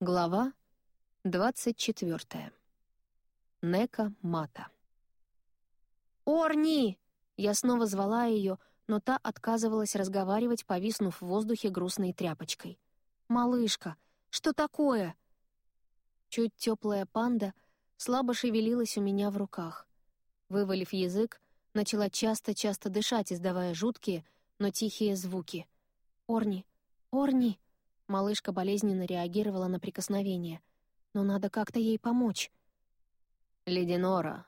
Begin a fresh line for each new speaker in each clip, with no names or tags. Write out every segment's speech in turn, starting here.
Глава 24. Нека Мата. «Орни!» Я снова звала ее, но та отказывалась разговаривать, повиснув в воздухе грустной тряпочкой. «Малышка, что такое?» Чуть теплая панда слабо шевелилась у меня в руках. Вывалив язык, начала часто-часто дышать, издавая жуткие, но тихие звуки. «Орни! Орни!» Малышка болезненно реагировала на прикосновение. «Но надо как-то ей помочь».
«Лединора,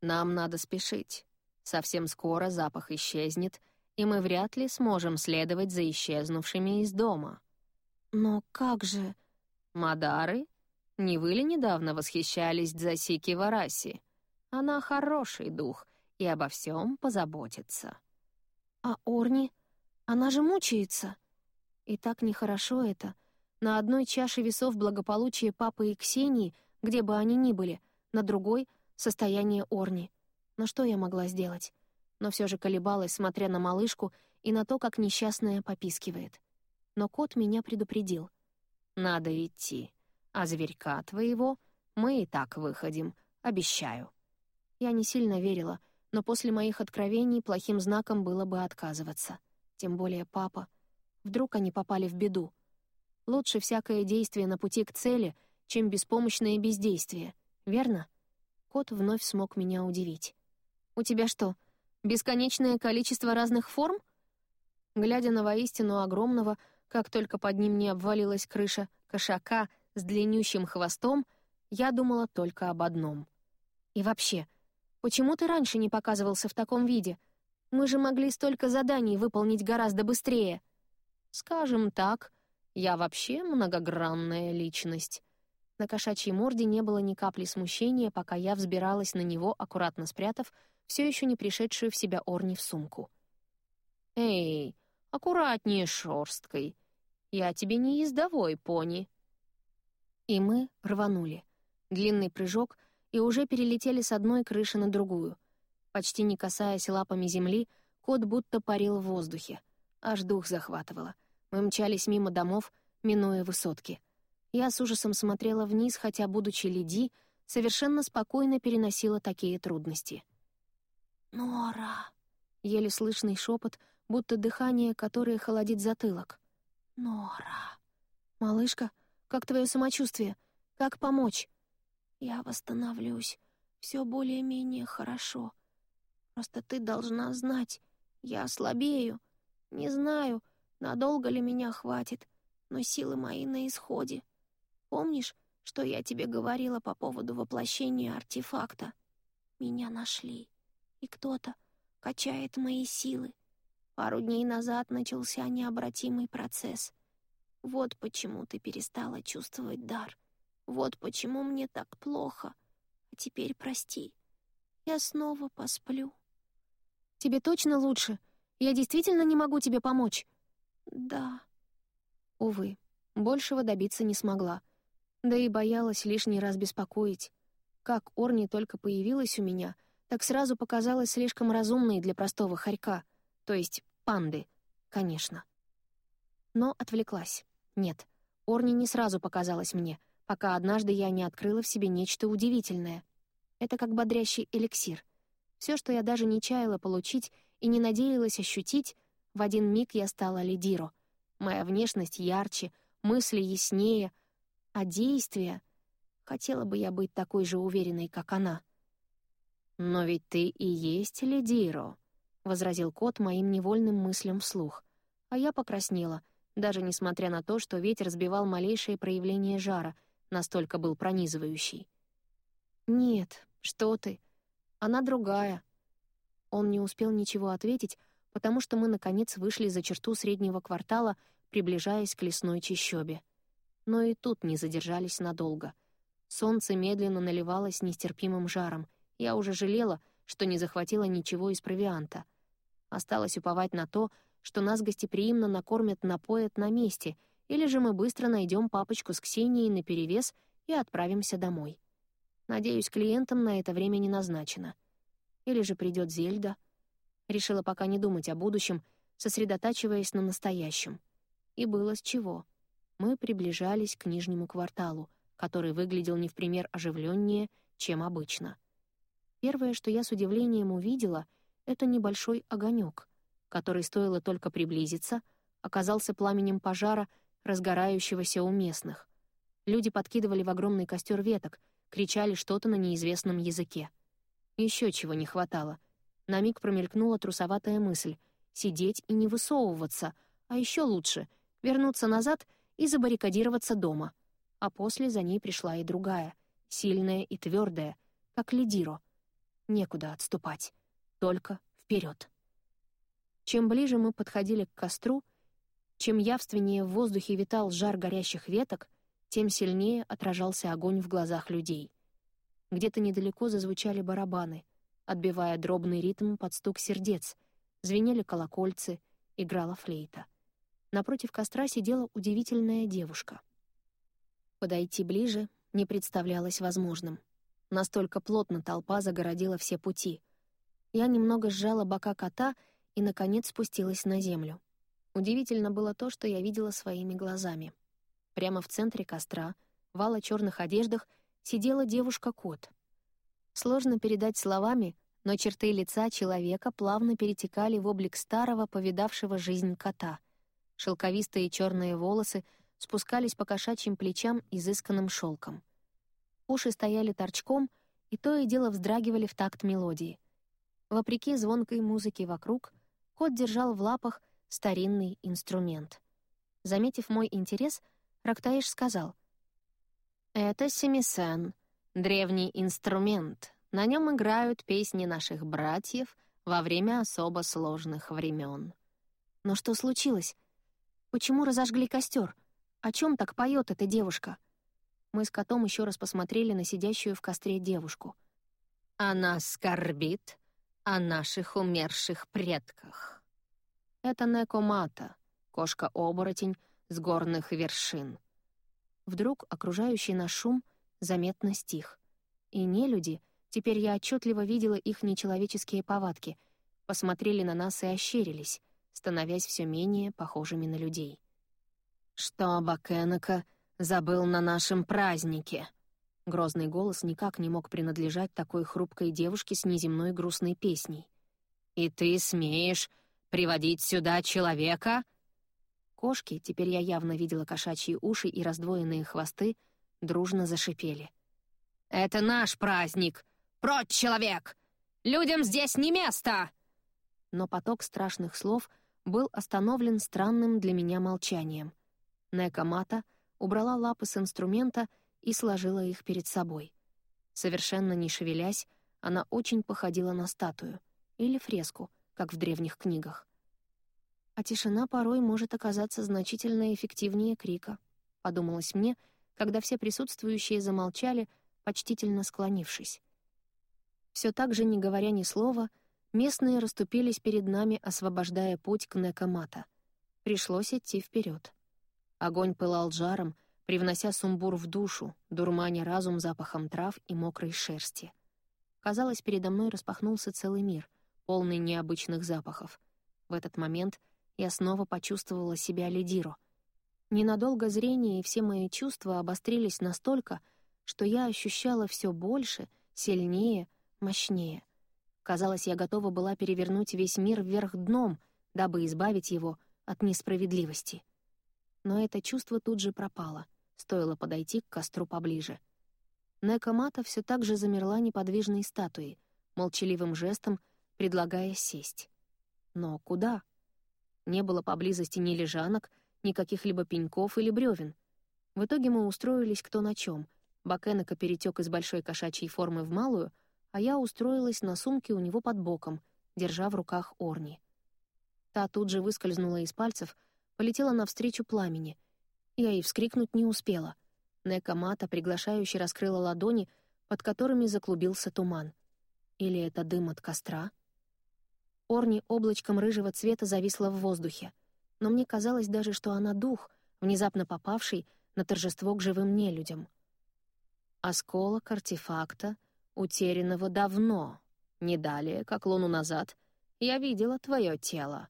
нам надо спешить. Совсем скоро запах исчезнет, и мы вряд ли сможем следовать за исчезнувшими из дома».
«Но как же...»
«Мадары? Не вы ли недавно восхищались Дзасики Вараси? Она хороший дух и обо всем позаботится».
«А Орни? Она же мучается!» И так нехорошо это. На одной чаше весов благополучие папы и Ксении, где бы они ни были, на другой — состояние Орни. Но что я могла сделать? Но все же колебалась, смотря на малышку и на то, как несчастная попискивает. Но кот меня предупредил.
«Надо идти, а зверька твоего мы и так выходим, обещаю».
Я не сильно верила, но после моих откровений плохим знаком было бы отказываться. Тем более папа — Вдруг они попали в беду. Лучше всякое действие на пути к цели, чем беспомощное бездействие, верно? Кот вновь смог меня удивить. «У тебя что, бесконечное количество разных форм?» Глядя на воистину огромного, как только под ним не обвалилась крыша, кошака с длиннющим хвостом, я думала только об одном. «И вообще, почему ты раньше не показывался в таком виде? Мы же могли столько заданий выполнить гораздо быстрее!»
Скажем так, я вообще многогранная личность.
На кошачьей морде не было ни капли смущения, пока я взбиралась на него, аккуратно спрятав все еще не пришедшую в себя Орни в сумку.
«Эй, аккуратнее шерсткой. Я тебе не ездовой пони».
И мы рванули. Длинный прыжок, и уже перелетели с одной крыши на другую. Почти не касаясь лапами земли, кот будто парил в воздухе. Аж дух захватывало. Мы мчались мимо домов, минуя высотки. Я с ужасом смотрела вниз, хотя, будучи леди, совершенно спокойно переносила такие трудности. «Нора!» — еле слышный шепот, будто дыхание, которое холодит затылок. «Нора!» «Малышка, как твое самочувствие? Как помочь?» «Я восстановлюсь. Все более-менее хорошо. Просто ты должна знать, я слабею. Не знаю, Надолго ли меня хватит, но силы мои на исходе. Помнишь, что я тебе говорила по поводу воплощения артефакта? Меня нашли, и кто-то качает мои силы. Пару дней назад начался необратимый процесс. Вот почему ты перестала чувствовать дар. Вот почему мне так плохо. А теперь прости. Я снова посплю. Тебе точно лучше? Я действительно не могу тебе помочь. «Да». Увы, большего добиться не смогла. Да и боялась лишний раз беспокоить. Как Орни только появилась у меня, так сразу показалась слишком разумной для простого хорька, то есть панды, конечно. Но отвлеклась. Нет, Орни не сразу показалась мне, пока однажды я не открыла в себе нечто удивительное. Это как бодрящий эликсир. Все, что я даже не чаяла получить и не надеялась ощутить, в один миг я стала лидиро. Моя внешность ярче, мысли яснее, а действия... Хотела бы я быть такой же уверенной, как она.
«Но ведь ты и есть лидиро», — возразил кот моим невольным мыслям вслух. А я покраснела, даже несмотря на то, что ветер сбивал малейшее проявление жара, настолько был пронизывающий.
«Нет, что ты. Она другая». Он не успел ничего ответить, потому что мы, наконец, вышли за черту среднего квартала, приближаясь к лесной чащобе. Но и тут не задержались надолго. Солнце медленно наливалось нестерпимым жаром. Я уже жалела, что не захватила ничего из провианта. Осталось уповать на то, что нас гостеприимно накормят-напоят на месте, или же мы быстро найдем папочку с Ксенией наперевес и отправимся домой. Надеюсь, клиентам на это время не назначено. Или же придет Зельда — Решила пока не думать о будущем, сосредотачиваясь на настоящем. И было с чего. Мы приближались к нижнему кварталу, который выглядел не в пример оживленнее, чем обычно. Первое, что я с удивлением увидела, — это небольшой огонек, который, стоило только приблизиться, оказался пламенем пожара, разгорающегося у местных. Люди подкидывали в огромный костер веток, кричали что-то на неизвестном языке. Еще чего не хватало. На миг промелькнула трусоватая мысль — сидеть и не высовываться, а еще лучше — вернуться назад и забаррикадироваться дома. А после за ней пришла и другая, сильная и твердая, как лидиро. Некуда отступать, только вперед. Чем ближе мы подходили к костру, чем явственнее в воздухе витал жар горящих веток, тем сильнее отражался огонь в глазах людей. Где-то недалеко зазвучали барабаны, отбивая дробный ритм под стук сердец, звенели колокольцы, играла флейта. Напротив костра сидела удивительная девушка. Подойти ближе не представлялось возможным. Настолько плотно толпа загородила все пути. Я немного сжала бока кота — и, наконец, спустилась на землю. Удивительно было то, что я видела своими глазами. Прямо в центре костра, в ало черных одеждах, сидела девушка-кот. Сложно передать словами, но черты лица человека плавно перетекали в облик старого, повидавшего жизнь кота. Шелковистые черные волосы спускались по кошачьим плечам изысканным шелком. Уши стояли торчком, и то и дело вздрагивали в такт мелодии. Вопреки звонкой музыке вокруг, Кот держал в лапах старинный инструмент. Заметив мой интерес, Рактаиш сказал, «Это семисен, древний инструмент. На нем играют песни наших братьев во время особо сложных времен. Но что случилось? Почему разожгли костер? О чем так поет эта девушка? Мы с котом еще раз посмотрели на сидящую в костре девушку. Она скорбит о наших умерших предках. Это Некомата, кошка-оборотень с горных вершин. Вдруг окружающий нас шум заметно стих. И не люди, теперь я отчетливо видела их нечеловеческие повадки, посмотрели на нас и ощерились, становясь все менее похожими на людей. «Что Бакенека забыл на нашем празднике?» Грозный голос никак не мог принадлежать такой хрупкой девушке с неземной грустной песней. «И ты смеешь приводить сюда человека?» Кошки, теперь я явно видела кошачьи уши и раздвоенные хвосты, дружно зашипели. «Это наш праздник! Прочь, человек! Людям здесь не место!» Но поток страшных слов был остановлен странным для меня молчанием. Нека Мата убрала лапы с инструмента — и сложила их перед собой. Совершенно не шевелясь, она очень походила на статую или фреску, как в древних книгах. А тишина порой может оказаться значительно эффективнее крика, подумалось мне, когда все присутствующие замолчали, почтительно склонившись. Все так же, не говоря ни слова, местные расступились перед нами, освобождая путь к Некомата. Пришлось идти вперед. Огонь пылал жаром, привнося сумбур в душу, дурманя разум запахом трав и мокрой шерсти. Казалось, передо мной распахнулся целый мир, полный необычных запахов. В этот момент я снова почувствовала себя лидиро. Ненадолго зрение и все мои чувства обострились настолько, что я ощущала все больше, сильнее, мощнее. Казалось, я готова была перевернуть весь мир вверх дном, дабы избавить его от несправедливости. Но это чувство тут же пропало стоило подойти к костру поближе. Некомата все так же замерла неподвижной статуей, молчаливым жестом предлагая сесть. Но куда? Не было поблизости ни лежанок, ни каких-либо пеньков или бревен. В итоге мы устроились кто на чем. Бакенека перетек из большой кошачьей формы в малую, а я устроилась на сумке у него под боком, держа в руках Орни. Та тут же выскользнула из пальцев, полетела навстречу пламени — я и вскрикнуть не успела. Нека Мата приглашающе раскрыла ладони, под которыми заклубился туман. Или это дым от костра? Орни облачком рыжего цвета зависла в воздухе, но мне казалось даже, что она дух, внезапно попавший на торжество к живым нелюдям. Осколок артефакта, утерянного давно, не далее, как луну назад, я видела твое тело.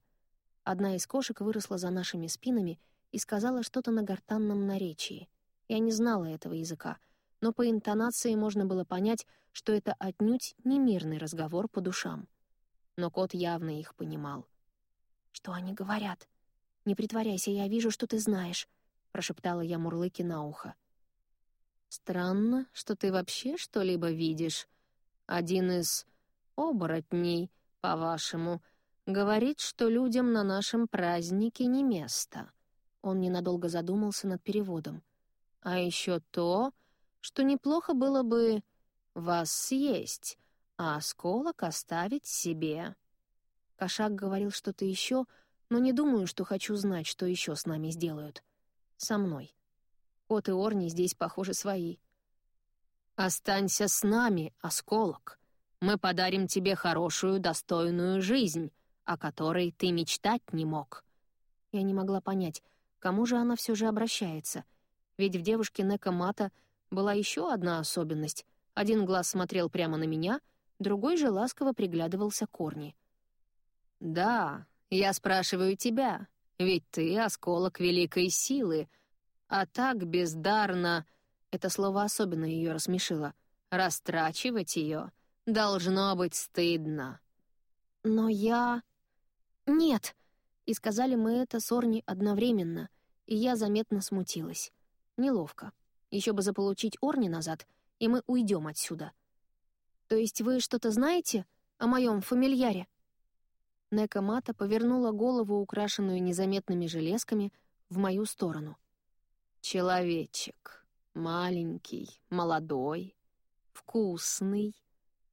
Одна из кошек выросла за нашими спинами — и сказала что-то на гортанном наречии. Я не знала этого языка, но по интонации можно было понять, что это отнюдь не мирный разговор по душам. Но кот явно их понимал. «Что они говорят? Не притворяйся, я вижу, что ты знаешь», — прошептала я Мурлыке на ухо. «Странно, что ты вообще что-либо видишь. Один из оборотней, по-вашему, говорит, что людям на нашем празднике не место». Он ненадолго задумался над переводом. «А еще то, что неплохо было бы вас съесть, а осколок оставить себе». Кошак говорил что-то еще, но не думаю, что хочу знать, что еще с нами сделают. Со мной. Кот и Орни здесь, похоже, свои. «Останься с нами, осколок. Мы подарим тебе хорошую, достойную жизнь, о которой ты мечтать не мог». Я не могла понять, кому же она все же обращается. Ведь в девушке Нека Мата была еще одна особенность. Один глаз смотрел прямо на меня, другой же ласково приглядывался к Орни. «Да, я спрашиваю тебя, ведь ты — осколок великой силы, а так бездарно...» Это слово особенно ее рассмешило. «Растрачивать ее должно быть стыдно». «Но я...» «Нет!» И сказали мы это с Орни одновременно, и я заметно смутилась. Неловко. Еще бы заполучить Орни назад, и мы уйдем отсюда. «То есть вы что-то знаете о моем фамильяре?» Нека Мата повернула голову, украшенную незаметными железками, в мою сторону. «Человечек. Маленький, молодой, вкусный».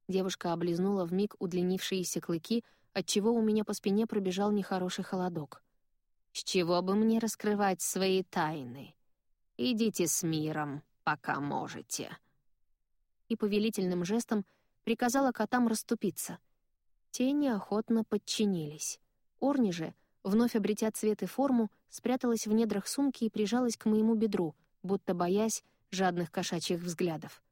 Девушка облизнула вмиг удлинившиеся клыки, отчего у меня по спине пробежал нехороший холодок. «С чего бы мне раскрывать свои тайны? Идите с миром, пока можете». И повелительным жестом приказала котам расступиться — те неохотно подчинились. Орни же, вновь обретя цвет и форму, спряталась в недрах сумки и прижалась к моему бедру, будто боясь жадных кошачьих взглядов.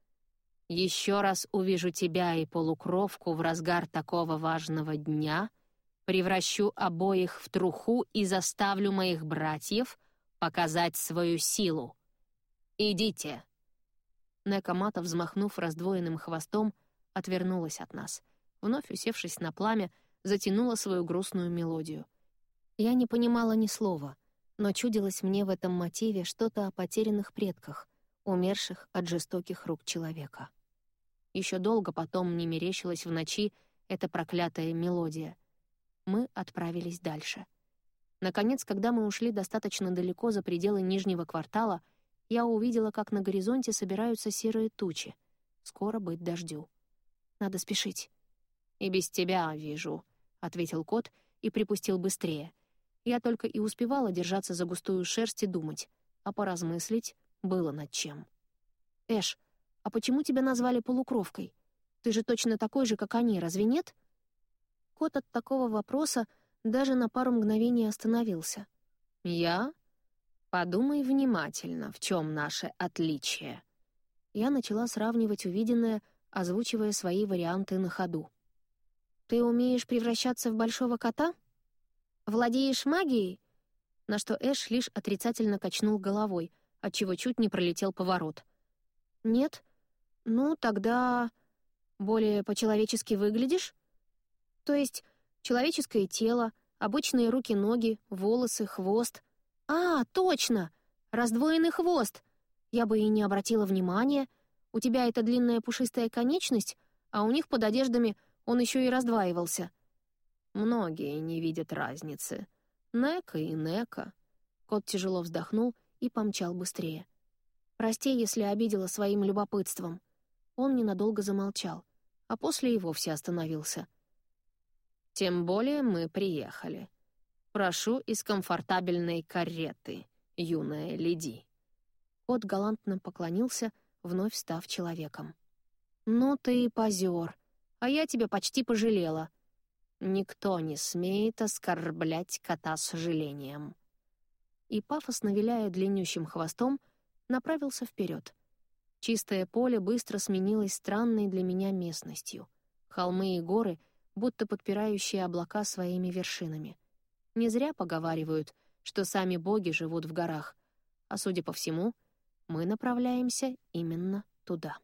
«Еще раз увижу тебя и полукровку в разгар такого важного дня, превращу обоих в труху и заставлю моих братьев показать свою силу. Идите!» Некомата, взмахнув раздвоенным хвостом, отвернулась от нас — вновь усевшись на пламя, затянула свою грустную мелодию. Я не понимала ни слова, но чудилось мне в этом мотиве что-то о потерянных предках, умерших от жестоких рук человека. Еще долго потом мне мерещилась в ночи эта проклятая мелодия. Мы отправились дальше. Наконец, когда мы ушли достаточно далеко за пределы нижнего квартала, я увидела, как на горизонте собираются серые тучи. Скоро быть дождю. Надо спешить. «И без тебя вижу», — ответил кот и припустил быстрее. Я только и успевала держаться за густую шерсть и думать, а поразмыслить было над чем. «Эш, а почему тебя назвали полукровкой? Ты же точно такой же, как они, разве нет?» Кот от такого вопроса даже на пару мгновений остановился. «Я? Подумай внимательно, в чем наше отличие». Я начала сравнивать увиденное, озвучивая свои варианты на ходу. «Ты умеешь превращаться в большого кота? Владеешь магией?» На что Эш лишь отрицательно качнул головой, отчего чуть не пролетел поворот. «Нет? Ну, тогда... более по-человечески выглядишь? То есть человеческое тело, обычные руки-ноги, волосы, хвост. А, точно! Раздвоенный хвост! Я бы и не обратила внимания. У тебя эта длинная пушистая конечность, а у них под одеждами — он еще и раздваивался. Многие не видят разницы. Нека и Нека. Кот тяжело вздохнул и помчал быстрее. «Прости, если обидела своим любопытством». Он ненадолго замолчал, а после и вовсе остановился. «Тем более мы приехали. Прошу из комфортабельной кареты, юная леди». Кот галантно поклонился, вновь став человеком. «Ну ты и позер», а я тебя почти пожалела. Никто не смеет оскорблять кота сожалением». И пафосно виляя длиннющим хвостом, направился вперед. Чистое поле быстро сменилось странной для меня местностью. Холмы и горы, будто подпирающие облака своими вершинами. Не зря поговаривают, что сами боги живут в горах, а, судя по всему, мы направляемся именно туда.